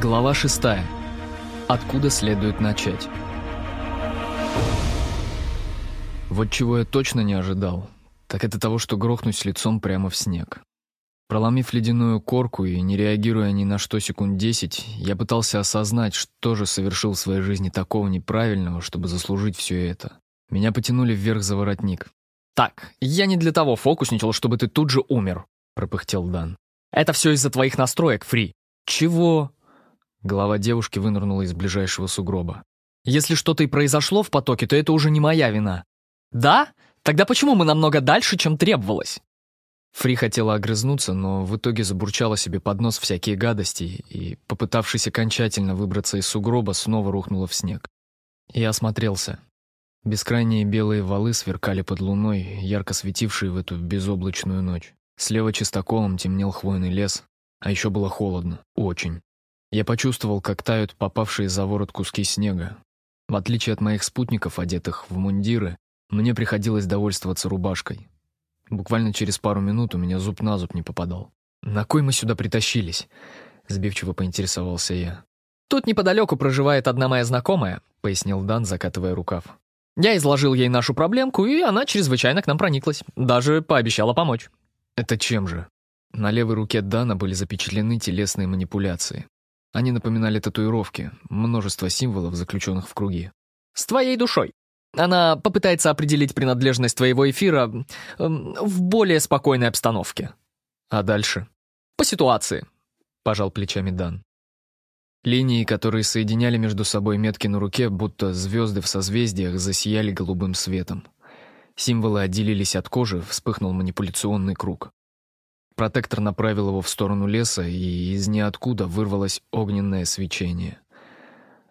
Глава 6. Откуда следует начать? Вот чего я точно не ожидал, так это того, что грохнусь лицом прямо в снег. Проломив ледяную корку и не реагируя ни на что секунд десять, я пытался осознать, что же совершил в своей жизни такого неправильного, чтобы заслужить все это. Меня потянули вверх за воротник. «Так, я не для того фокусничал, чтобы ты тут же умер», — пропыхтел Дан. «Это все из-за твоих настроек, Фри». «Чего?» Голова девушки вынырнула из ближайшего сугроба. «Если что-то и произошло в потоке, то это уже не моя вина». «Да? Тогда почему мы намного дальше, чем требовалось?» Фри хотела огрызнуться, но в итоге забурчала себе под нос всякие гадости и, попытавшись окончательно выбраться из сугроба, снова рухнула в снег. Я осмотрелся. Бескрайние белые валы сверкали под луной, ярко светившие в эту безоблачную ночь. Слева чистоколом темнел хвойный лес, а еще было холодно. Очень. Я почувствовал, как тают попавшие за ворот куски снега. В отличие от моих спутников, одетых в мундиры, мне приходилось довольствоваться рубашкой. Буквально через пару минут у меня зуб на зуб не попадал. «На кой мы сюда притащились?» — сбивчиво поинтересовался я. «Тут неподалеку проживает одна моя знакомая», — пояснил Дан, закатывая рукав. «Я изложил ей нашу проблемку, и она чрезвычайно к нам прониклась. Даже пообещала помочь». «Это чем же?» На левой руке Дана были запечатлены телесные манипуляции. Они напоминали татуировки, множество символов, заключенных в круги. «С твоей душой. Она попытается определить принадлежность твоего эфира э, в более спокойной обстановке». «А дальше?» «По ситуации», — пожал плечами Дан. Линии, которые соединяли между собой метки на руке, будто звезды в созвездиях, засияли голубым светом. Символы отделились от кожи, вспыхнул манипуляционный круг. Протектор направил его в сторону леса, и из ниоткуда вырвалось огненное свечение.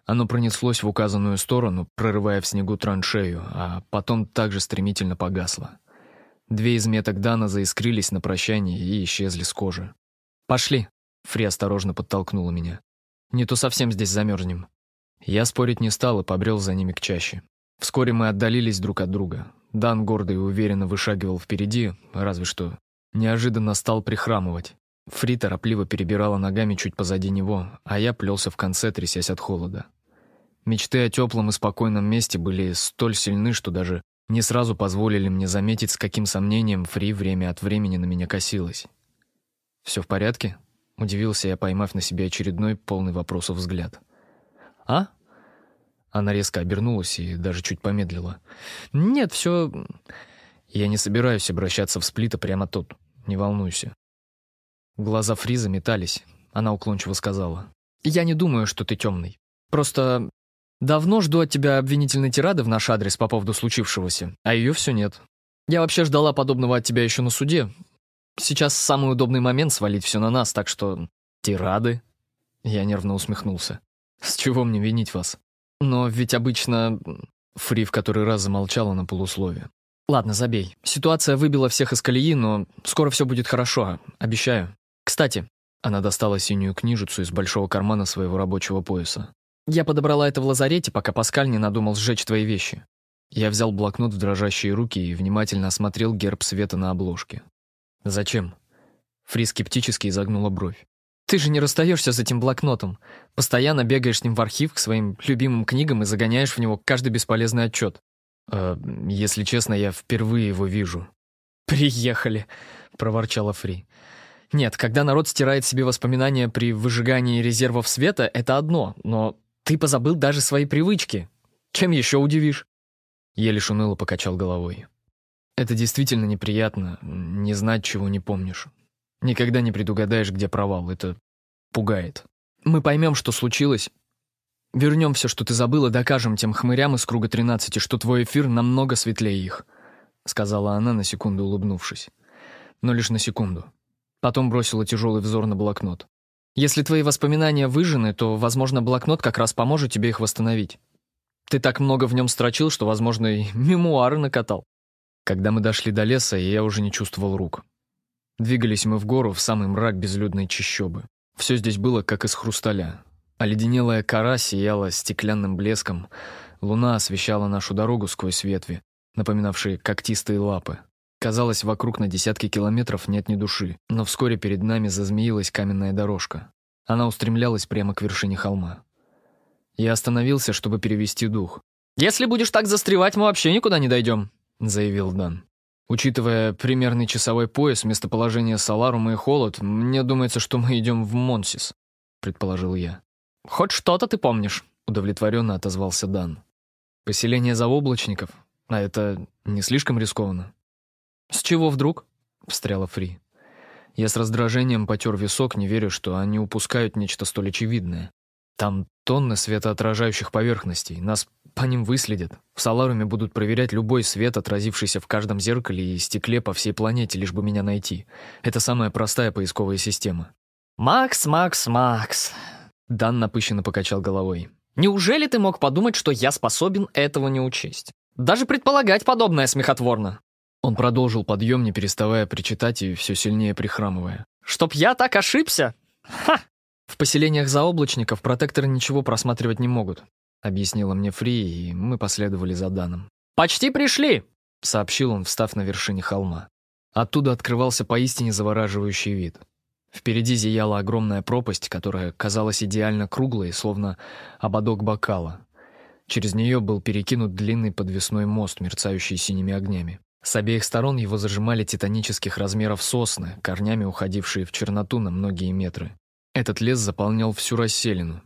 Оно пронеслось в указанную сторону, прорывая в снегу траншею, а потом также стремительно погасло. Две из меток Дана заискрились на прощание и исчезли с кожи. «Пошли!» — Фри осторожно подтолкнула меня. «Не то совсем здесь замерзнем». Я спорить не стал и побрел за ними к чаще. Вскоре мы отдалились друг от друга. Дан гордо и уверенно вышагивал впереди, разве что Неожиданно стал прихрамывать. Фри торопливо перебирала ногами чуть позади него, а я плелся в конце, трясясь от холода. Мечты о теплом и спокойном месте были столь сильны, что даже не сразу позволили мне заметить, с каким сомнением Фри время от времени на меня косилась. «Все в порядке?» — удивился я, поймав на себе очередной полный вопросов взгляд. «А?» Она резко обернулась и даже чуть помедлила. «Нет, все я не собираюсь обращаться в сплита прямо тут. Не волнуйся. Глаза Фриза метались. Она уклончиво сказала. «Я не думаю, что ты темный. Просто давно жду от тебя обвинительной тирады в наш адрес по поводу случившегося, а ее все нет. Я вообще ждала подобного от тебя еще на суде. Сейчас самый удобный момент свалить все на нас, так что... Тирады?» Я нервно усмехнулся. «С чего мне винить вас?» «Но ведь обычно...» Фри в который раз замолчала на полуслове. Ладно, забей. Ситуация выбила всех из колеи, но скоро все будет хорошо, обещаю. Кстати, она достала синюю книжицу из большого кармана своего рабочего пояса. Я подобрала это в лазарете, пока Паскаль не надумал сжечь твои вещи. Я взял блокнот в дрожащие руки и внимательно осмотрел герб света на обложке. «Зачем?» Фри скептически изогнула бровь. «Ты же не расстаешься с этим блокнотом. Постоянно бегаешь с ним в архив к своим любимым книгам и загоняешь в него каждый бесполезный отчет. «Э, «Если честно, я впервые его вижу». «Приехали», — проворчала Фри. «Нет, когда народ стирает себе воспоминания при выжигании резервов света, это одно, но ты позабыл даже свои привычки. Чем еще удивишь?» Я лишь покачал головой. «Это действительно неприятно, не знать, чего не помнишь. Никогда не предугадаешь, где провал, это пугает». «Мы поймем, что случилось, Вернем все, что ты забыл, и докажем тем хмырям из круга 13, что твой эфир намного светлее их», — сказала она, на секунду улыбнувшись. Но лишь на секунду. Потом бросила тяжелый взор на блокнот. «Если твои воспоминания выжжены, то, возможно, блокнот как раз поможет тебе их восстановить. Ты так много в нем строчил, что, возможно, и мемуары накатал». Когда мы дошли до леса, я уже не чувствовал рук. Двигались мы в гору, в самый мрак безлюдной чащобы. Все здесь было, как из хрусталя. Оледенелая кора сияла стеклянным блеском, луна освещала нашу дорогу сквозь ветви, напоминавшие когтистые лапы. Казалось, вокруг на десятки километров нет ни души, но вскоре перед нами зазмеилась каменная дорожка. Она устремлялась прямо к вершине холма. Я остановился, чтобы перевести дух. «Если будешь так застревать, мы вообще никуда не дойдем», — заявил Дан. Учитывая примерный часовой пояс, местоположение Саларума и холод, мне думается, что мы идем в Монсис, предположил я. Хоть что-то ты помнишь, удовлетворенно отозвался Дан. Поселение заоблачников, а это не слишком рискованно. С чего вдруг? встряла Фри. Я с раздражением потер висок, не верю, что они упускают нечто столь очевидное. Там тонны светоотражающих поверхностей, нас по ним выследят. В Саларуме будут проверять любой свет, отразившийся в каждом зеркале и стекле по всей планете, лишь бы меня найти. Это самая простая поисковая система. «Макс, Макс, Макс!» Дан напыщенно покачал головой. «Неужели ты мог подумать, что я способен этого не учесть? Даже предполагать подобное смехотворно!» Он продолжил подъем, не переставая причитать и все сильнее прихрамывая. «Чтоб я так ошибся? Ха!» В поселениях заоблачников протекторы ничего просматривать не могут, объяснила мне Фри, и мы последовали за Даном. «Почти пришли!» — сообщил он, встав на вершине холма. Оттуда открывался поистине завораживающий вид. Впереди зияла огромная пропасть, которая казалась идеально круглой, словно ободок бокала. Через нее был перекинут длинный подвесной мост, мерцающий синими огнями. С обеих сторон его зажимали титанических размеров сосны, корнями уходившие в черноту на многие метры. Этот лес заполнял всю расселину.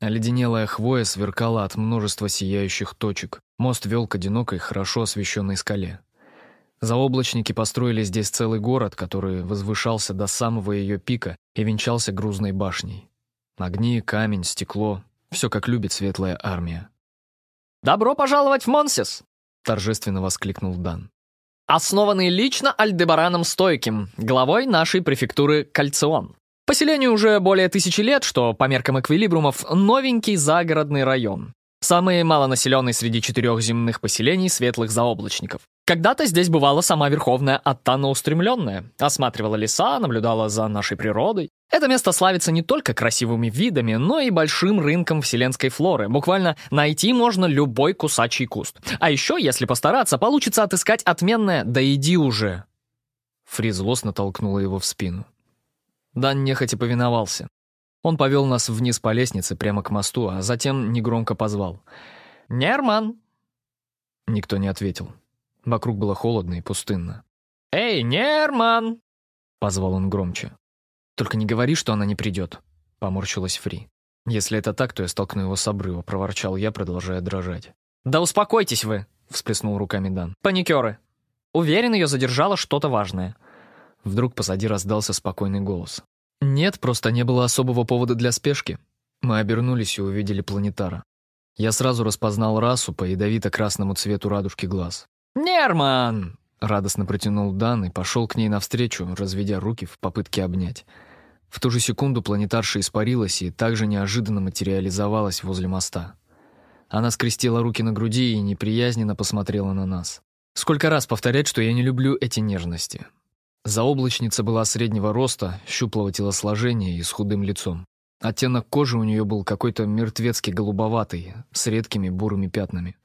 Оледенелая хвоя сверкала от множества сияющих точек. Мост вел к одинокой, хорошо освещенной скале. Заоблачники построили здесь целый город, который возвышался до самого ее пика и венчался грузной башней. Огни, камень, стекло — все как любит светлая армия. «Добро пожаловать в Монсис!» — торжественно воскликнул Дан. «Основанный лично Альдебараном Стойким, главой нашей префектуры Кальцион. Поселению уже более тысячи лет, что по меркам эквилибрумов новенький загородный район. Самый малонаселенный среди четырех земных поселений светлых заоблачников. Когда-то здесь бывала сама Верховная Аттана Устремленная, осматривала леса, наблюдала за нашей природой. Это место славится не только красивыми видами, но и большим рынком вселенской флоры. Буквально найти можно любой кусачий куст. А еще, если постараться, получится отыскать отменное «да иди уже». Фриз злостно толкнула его в спину. Дан нехотя повиновался. Он повел нас вниз по лестнице прямо к мосту, а затем негромко позвал. «Нерман!» Никто не ответил. Вокруг было холодно и пустынно. «Эй, Нерман!» Позвал он громче. «Только не говори, что она не придет», — поморщилась Фри. «Если это так, то я столкну его с обрыва», — проворчал я, продолжая дрожать. «Да успокойтесь вы!» — всплеснул руками Дан. «Паникеры! Уверен, ее задержало что-то важное. Вдруг позади раздался спокойный голос. «Нет, просто не было особого повода для спешки». Мы обернулись и увидели планетара. Я сразу распознал расу по ядовито-красному цвету радужки глаз. «Нерман!» — радостно протянул Дан и пошел к ней навстречу, разведя руки в попытке обнять. В ту же секунду планетарша испарилась и также неожиданно материализовалась возле моста. Она скрестила руки на груди и неприязненно посмотрела на нас. Сколько раз повторять, что я не люблю эти нежности. Заоблачница была среднего роста, щуплого телосложения и с худым лицом. Оттенок кожи у нее был какой-то мертвецкий голубоватый, с редкими бурыми пятнами.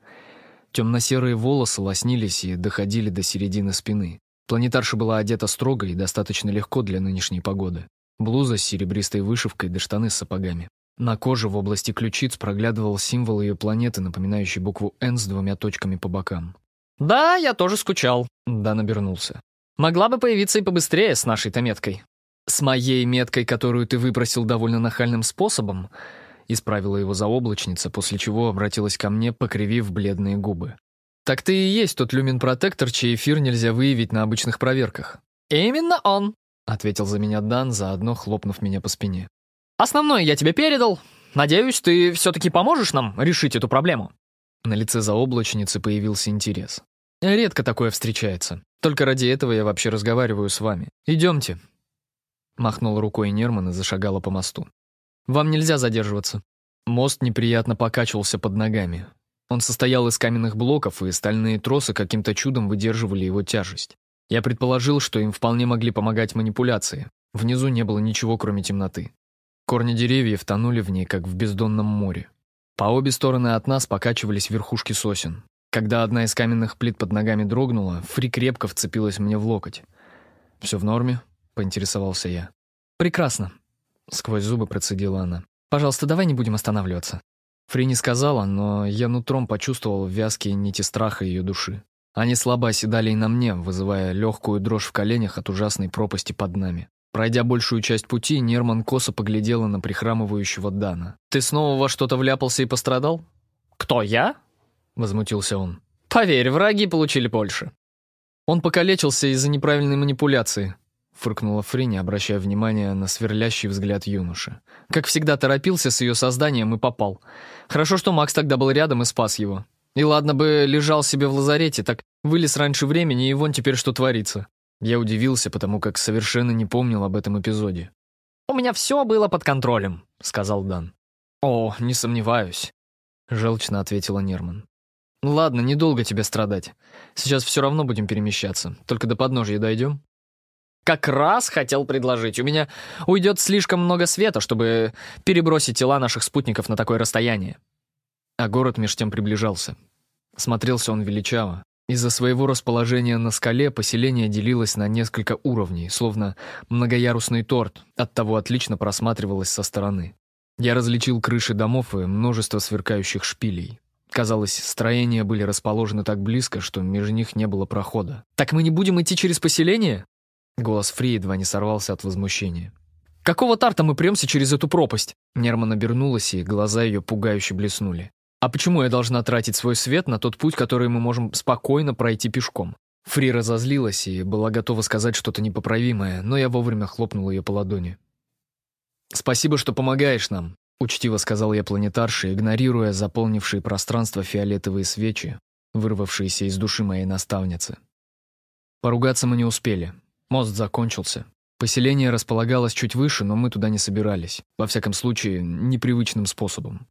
Темно-серые волосы лоснились и доходили до середины спины. Планетарша была одета строго и достаточно легко для нынешней погоды. Блуза с серебристой вышивкой да штаны с сапогами. На коже в области ключиц проглядывал символ ее планеты, напоминающий букву «Н» с двумя точками по бокам. «Да, я тоже скучал», — Дан обернулся. Могла бы появиться и побыстрее с нашей-то меткой. С моей меткой, которую ты выпросил довольно нахальным способом, исправила его заоблачница, после чего обратилась ко мне, покривив бледные губы. Так ты и есть тот люмин-протектор, чей эфир нельзя выявить на обычных проверках. Именно он, ответил за меня Дан, заодно хлопнув меня по спине. Основное я тебе передал. Надеюсь, ты все-таки поможешь нам решить эту проблему. На лице заоблачницы появился интерес. Редко такое встречается. Только ради этого я вообще разговариваю с вами. Идемте. Махнул рукой Нерман и зашагала по мосту. Вам нельзя задерживаться. Мост неприятно покачивался под ногами. Он состоял из каменных блоков, и стальные тросы каким-то чудом выдерживали его тяжесть. Я предположил, что им вполне могли помогать манипуляции. Внизу не было ничего, кроме темноты. Корни деревьев тонули в ней, как в бездонном море. По обе стороны от нас покачивались верхушки сосен. Когда одна из каменных плит под ногами дрогнула, Фри крепко вцепилась мне в локоть. «Все в норме?» — поинтересовался я. «Прекрасно», Сквозь зубы процедила она. «Пожалуйста, давай не будем останавливаться». Фри не сказала, но я нутром почувствовал вязкие нити страха ее души. Они слабо оседали и на мне, вызывая легкую дрожь в коленях от ужасной пропасти под нами. Пройдя большую часть пути, Нерман косо поглядела на прихрамывающего Дана. «Ты снова во что-то вляпался и пострадал?» «Кто, я?» — возмутился он. «Поверь, враги получили больше». «Он покалечился из-за неправильной манипуляции», — фыркнула Фри, не обращая внимания на сверлящий взгляд юноши. «Как всегда торопился с ее созданием и попал. Хорошо, что Макс тогда был рядом и спас его. И ладно бы лежал себе в лазарете, так вылез раньше времени, и вон теперь что творится». Я удивился, потому как совершенно не помнил об этом эпизоде. «У меня все было под контролем», — сказал Дан. «О, не сомневаюсь», — желчно ответила Нерман. «Ладно, недолго тебе страдать. Сейчас все равно будем перемещаться. Только до подножья дойдем?» «Как раз хотел предложить. У меня уйдет слишком много света, чтобы перебросить тела наших спутников на такое расстояние». А город меж тем приближался. Смотрелся он величаво. Из-за своего расположения на скале поселение делилось на несколько уровней, словно многоярусный торт, оттого отлично просматривалось со стороны. Я различил крыши домов и множество сверкающих шпилей. Казалось, строения были расположены так близко, что между них не было прохода. «Так мы не будем идти через поселение?» Голос Фри едва не сорвался от возмущения. «Какого тарта мы премся через эту пропасть?» Нерман обернулась, и глаза ее пугающе блеснули. А почему я должна тратить свой свет на тот путь, который мы можем спокойно пройти пешком? Фри разозлилась и была готова сказать что-то непоправимое, но я вовремя хлопнул ее по ладони. «Спасибо, что помогаешь нам», — учтиво сказал я планетарше, игнорируя заполнившие пространство фиолетовые свечи, вырвавшиеся из души моей наставницы. Поругаться мы не успели. Мост закончился. Поселение располагалось чуть выше, но мы туда не собирались. Во всяком случае, непривычным способом.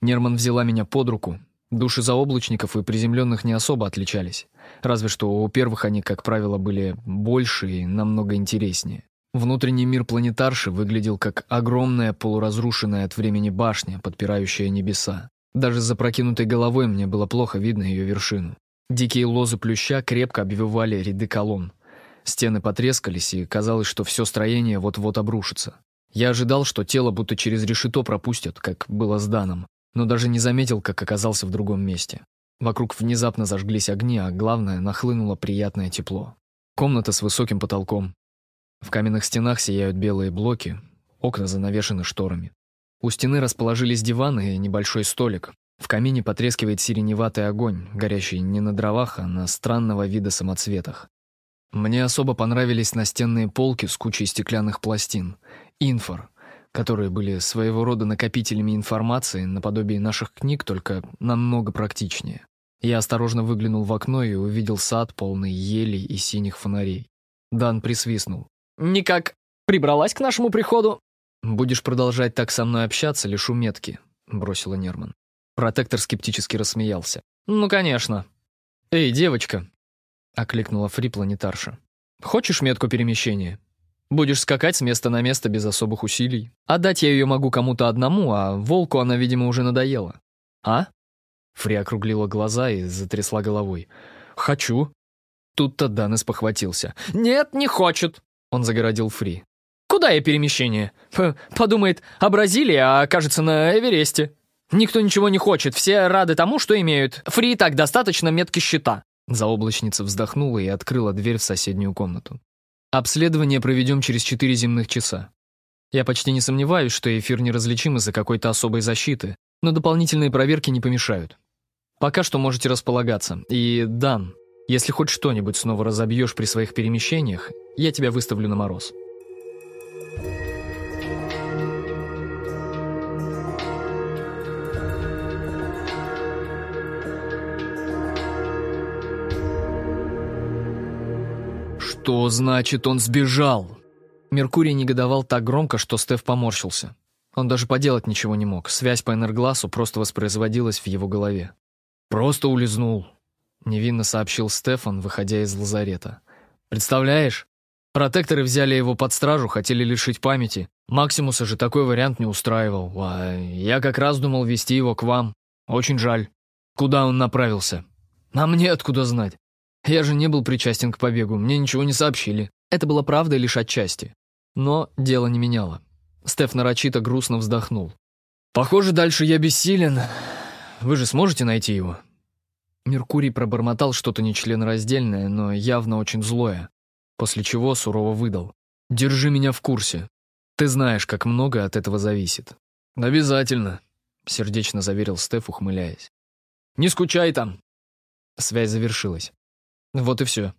Нерман взяла меня под руку. Души заоблачников и приземленных не особо отличались. Разве что у первых они, как правило, были больше и намного интереснее. Внутренний мир планетарши выглядел как огромная полуразрушенная от времени башня, подпирающая небеса. Даже с запрокинутой головой мне было плохо видно ее вершину. Дикие лозы плюща крепко обвивали ряды колонн. Стены потрескались, и казалось, что все строение вот-вот обрушится. Я ожидал, что тело будто через решето пропустят, как было с Даном, но даже не заметил, как оказался в другом месте. Вокруг внезапно зажглись огни, а главное, нахлынуло приятное тепло. Комната с высоким потолком. В каменных стенах сияют белые блоки, окна занавешены шторами. У стены расположились диваны и небольшой столик. В камине потрескивает сиреневатый огонь, горящий не на дровах, а на странного вида самоцветах. Мне особо понравились настенные полки с кучей стеклянных пластин. Инфор, которые были своего рода накопителями информации, наподобие наших книг, только намного практичнее. Я осторожно выглянул в окно и увидел сад, полный елей и синих фонарей. Дан присвистнул. «Никак прибралась к нашему приходу?» «Будешь продолжать так со мной общаться, лишу метки», — бросила Нерман. Протектор скептически рассмеялся. «Ну, конечно». «Эй, девочка!» — окликнула Фри планетарша. «Хочешь метку перемещения?» Будешь скакать с места на место без особых усилий. Отдать я ее могу кому-то одному, а волку она, видимо, уже надоела. А? Фри округлила глаза и затрясла головой. «Хочу». Тут-то Данес похватился. «Нет, не хочет», — он загородил Фри. «Куда я перемещение? П подумает, о Бразилии, а окажется на Эвересте. Никто ничего не хочет, все рады тому, что имеют. Фри так достаточно метки щита». Заоблачница вздохнула и открыла дверь в соседнюю комнату. Обследование проведем через 4 земных часа. Я почти не сомневаюсь, что эфир неразличим из-за какой-то особой защиты, но дополнительные проверки не помешают. Пока что можете располагаться. И, Дан, если хоть что-нибудь снова разобьешь при своих перемещениях, я тебя выставлю на мороз. Что значит он сбежал? Меркурий негодовал так громко, что Стеф поморщился. Он даже поделать ничего не мог. Связь по энергласу просто воспроизводилась в его голове. «Просто улизнул», — невинно сообщил Стефан, выходя из лазарета. «Представляешь? Протекторы взяли его под стражу, хотели лишить памяти. Максимуса же такой вариант не устраивал. А я как раз думал вести его к вам. Очень жаль. Куда он направился? А мне откуда знать? Я же не был причастен к побегу, мне ничего не сообщили. Это было правдой лишь отчасти. Но дело не меняло. Стеф нарочито грустно вздохнул. «Похоже, дальше я бессилен. Вы же сможете найти его?» Меркурий пробормотал что-то нечленораздельное, но явно очень злое, после чего сурово выдал. «Держи меня в курсе. Ты знаешь, как много от этого зависит». «Обязательно», — сердечно заверил Стеф, ухмыляясь. «Не скучай там». Связь завершилась. Вот и все.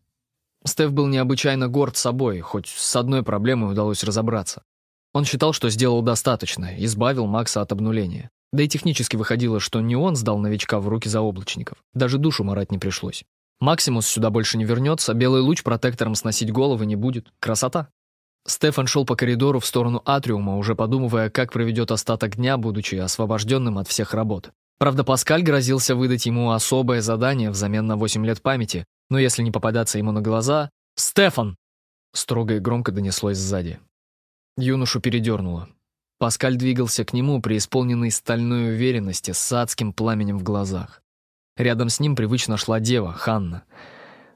Стеф был необычайно горд собой, хоть с одной проблемой удалось разобраться. Он считал, что сделал достаточно, избавил Макса от обнуления. Да и технически выходило, что не он сдал новичка в руки заоблачников. Даже душу марать не пришлось. Максимус сюда больше не вернется, белый луч протектором сносить головы не будет. Красота. Стефан шел по коридору в сторону атриума, уже подумывая, как проведет остаток дня, будучи освобожденным от всех работ. Правда, Паскаль грозился выдать ему особое задание взамен на 8 лет памяти, но если не попадаться ему на глаза... «Стефан!» Строго и громко донеслось сзади. Юношу передернуло. Паскаль двигался к нему, преисполненный стальной уверенности, с адским пламенем в глазах. Рядом с ним привычно шла дева, Ханна.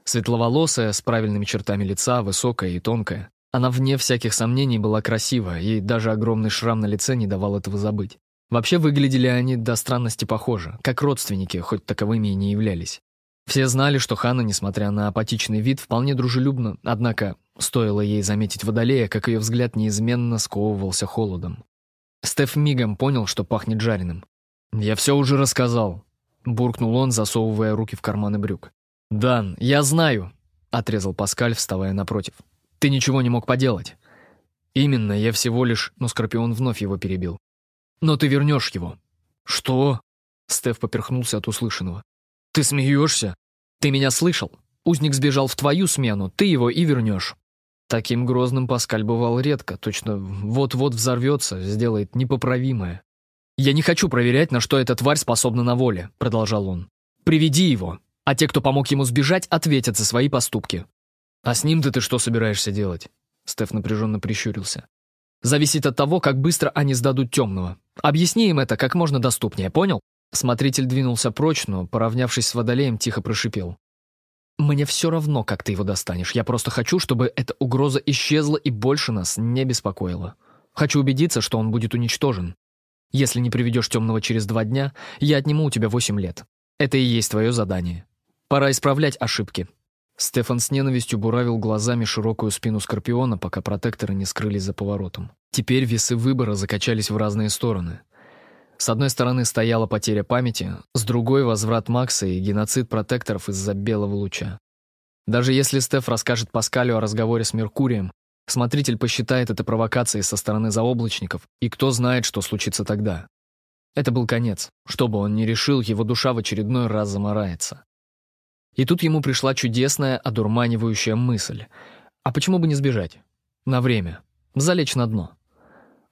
Светловолосая, с правильными чертами лица, высокая и тонкая. Она, вне всяких сомнений, была красива, и даже огромный шрам на лице не давал этого забыть. Вообще выглядели они до странности похожи, как родственники, хоть таковыми и не являлись. Все знали, что Ханна, несмотря на апатичный вид, вполне дружелюбна, однако стоило ей заметить Водолея, как ее взгляд неизменно сковывался холодом. Стеф мигом понял, что пахнет жареным. «Я все уже рассказал», — буркнул он, засовывая руки в карманы брюк. «Дан, я знаю», — отрезал Паскаль, вставая напротив. «Ты ничего не мог поделать». «Именно, я всего лишь...» Но Скорпион вновь его перебил. «Но ты вернешь его». «Что?» Стеф поперхнулся от услышанного. «Ты смеешься? Ты меня слышал? Узник сбежал в твою смену, ты его и вернешь». Таким грозным Паскаль бывал редко, точно вот-вот взорвется, сделает непоправимое. «Я не хочу проверять, на что эта тварь способна на воле», — продолжал он. «Приведи его, а те, кто помог ему сбежать, ответят за свои поступки». «А с ним-то ты что собираешься делать?» Стеф напряженно прищурился. «Зависит от того, как быстро они сдадут темного. Объясни им это как можно доступнее, понял?» Смотритель двинулся прочь, но, поравнявшись с водолеем, тихо прошипел. «Мне все равно, как ты его достанешь. Я просто хочу, чтобы эта угроза исчезла и больше нас не беспокоила. Хочу убедиться, что он будет уничтожен. Если не приведешь темного через два дня, я отниму у тебя восемь лет. Это и есть твое задание. Пора исправлять ошибки». Стефан с ненавистью буравил глазами широкую спину Скорпиона, пока протекторы не скрылись за поворотом. Теперь весы выбора закачались в разные стороны. С одной стороны стояла потеря памяти, с другой — возврат Макса и геноцид протекторов из-за белого луча. Даже если Стеф расскажет Паскалю о разговоре с Меркурием, смотритель посчитает это провокацией со стороны заоблачников, и кто знает, что случится тогда. Это был конец. Что бы он ни решил, его душа в очередной раз заморается. И тут ему пришла чудесная, одурманивающая мысль. А почему бы не сбежать? На время. Залечь на дно.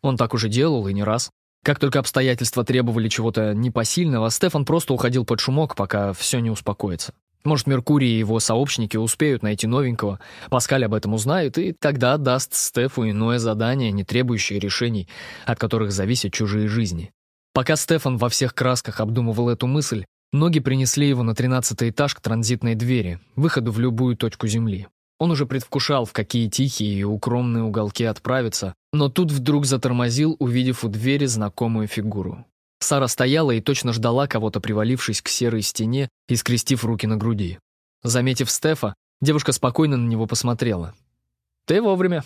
Он так уже делал и не раз. Как только обстоятельства требовали чего-то непосильного, Стефан просто уходил под шумок, пока все не успокоится. Может, Меркурий и его сообщники успеют найти новенького, Паскаль об этом узнает, и тогда даст Стефу иное задание, не требующее решений, от которых зависят чужие жизни. Пока Стефан во всех красках обдумывал эту мысль, ноги принесли его на тринадцатый этаж к транзитной двери, выходу в любую точку Земли. Он уже предвкушал, в какие тихие и укромные уголки отправиться, но тут вдруг затормозил, увидев у двери знакомую фигуру. Сара стояла и точно ждала кого-то, привалившись к серой стене и скрестив руки на груди. Заметив Стефа, девушка спокойно на него посмотрела. «Ты вовремя».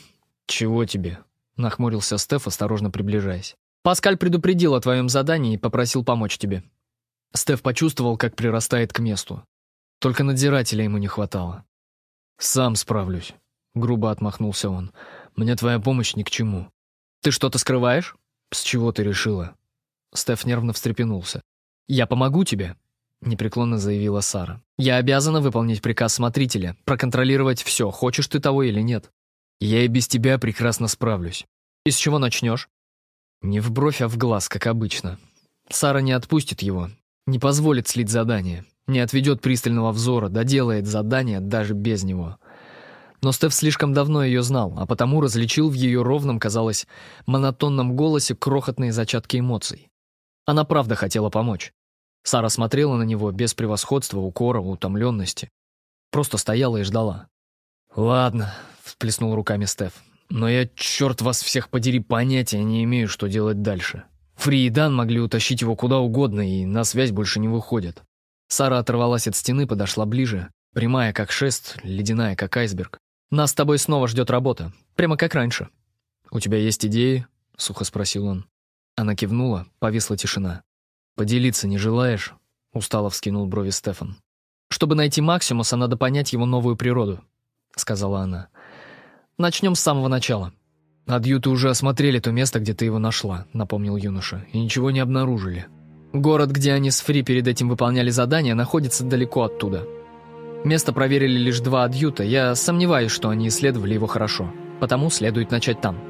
«Чего тебе?» — нахмурился Стеф, осторожно приближаясь. «Паскаль предупредил о твоем задании и попросил помочь тебе». Стеф почувствовал, как прирастает к месту. Только надзирателя ему не хватало. «Сам справлюсь», — грубо отмахнулся он. «Мне твоя помощь ни к чему». «Ты что-то скрываешь?» «С чего ты решила?» Стеф нервно встрепенулся. «Я помогу тебе», — непреклонно заявила Сара. «Я обязана выполнить приказ смотрителя, проконтролировать все, хочешь ты того или нет. Я и без тебя прекрасно справлюсь. И с чего начнешь?» Не в бровь, а в глаз, как обычно. Сара не отпустит его, не позволит слить задание не отведет пристального взора, доделает задание даже без него. Но Стеф слишком давно ее знал, а потому различил в ее ровном, казалось, монотонном голосе крохотные зачатки эмоций. Она правда хотела помочь. Сара смотрела на него без превосходства, укора, утомленности. Просто стояла и ждала. «Ладно», — всплеснул руками Стеф. Но я, черт вас всех подери, понятия не имею, что делать дальше. Фри и Дан могли утащить его куда угодно, и на связь больше не выходят. Сара оторвалась от стены, подошла ближе. Прямая, как шест, ледяная, как айсберг. «Нас с тобой снова ждет работа. Прямо как раньше». «У тебя есть идеи?» — сухо спросил он. Она кивнула, повисла тишина. «Поделиться не желаешь?» — устало вскинул брови Стефан. «Чтобы найти Максимуса, надо понять его новую природу», — сказала она. «Начнем с самого начала». «Адъюты уже осмотрели то место, где ты его нашла», — напомнил юноша, — «и ничего не обнаружили». «Город, где они с Фри перед этим выполняли задание, находится далеко оттуда. Место проверили лишь два адъюта, я сомневаюсь, что они исследовали его хорошо, потому следует начать там».